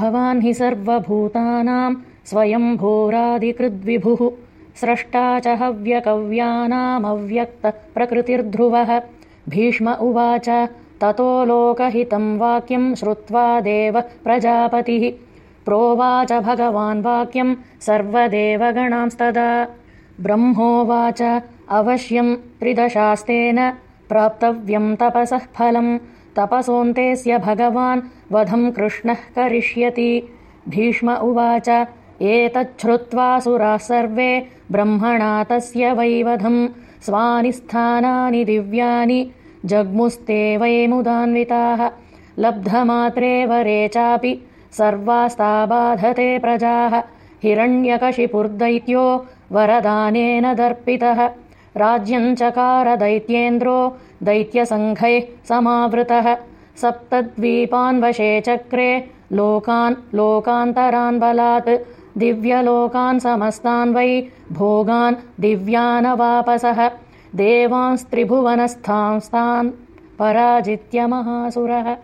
भवान् हि सर्वभूतानाम् स्वयम्भूरादिकृद्विभुः स्रष्टा च हव्यकव्यानामव्यक्तप्रकृतिर्ध्रुवः भीष्म उवाच ततो लोकहितम् वाक्यम् श्रुत्वा देव प्रजापतिः। प्रोवाच भगवान् वाक्यम् सर्वदेवगणांस्तदा। ब्रह्मोवाच अवश्यम् त्रिदशास्तेन प्राप्तव्यम् तपसः फलम् तपसोऽन्तेऽस्य भगवान् वधम् कृष्णः करिष्यति। भीष्म उवाच एतच्छ्रुत्वा सुराः सर्वे ब्रह्मणा तस्य वैवधम् स्वानि स्थानानि दिव्यानि जग्मुस्ते वै मुदान्विताः। लब्धमात्रे वरे चापि सर्वास्ता बाधते प्रजाः। हिरण्यकशिपुर्दैत्यो वरदानेन दर्पितः राज्यम् चकार दैत्येन्द्रो दैत्यसङ्घैः समावृतः। सप्तद्वीपान्वशे चक्रे लोकान् लोकान्तरान् बलात्। दिव्यलोकान् समस्तान् वै भोगान् दिव्यानवापसः। देवांस्त्रिभुवनस्थांस्तान्। पराजित्य महासुरः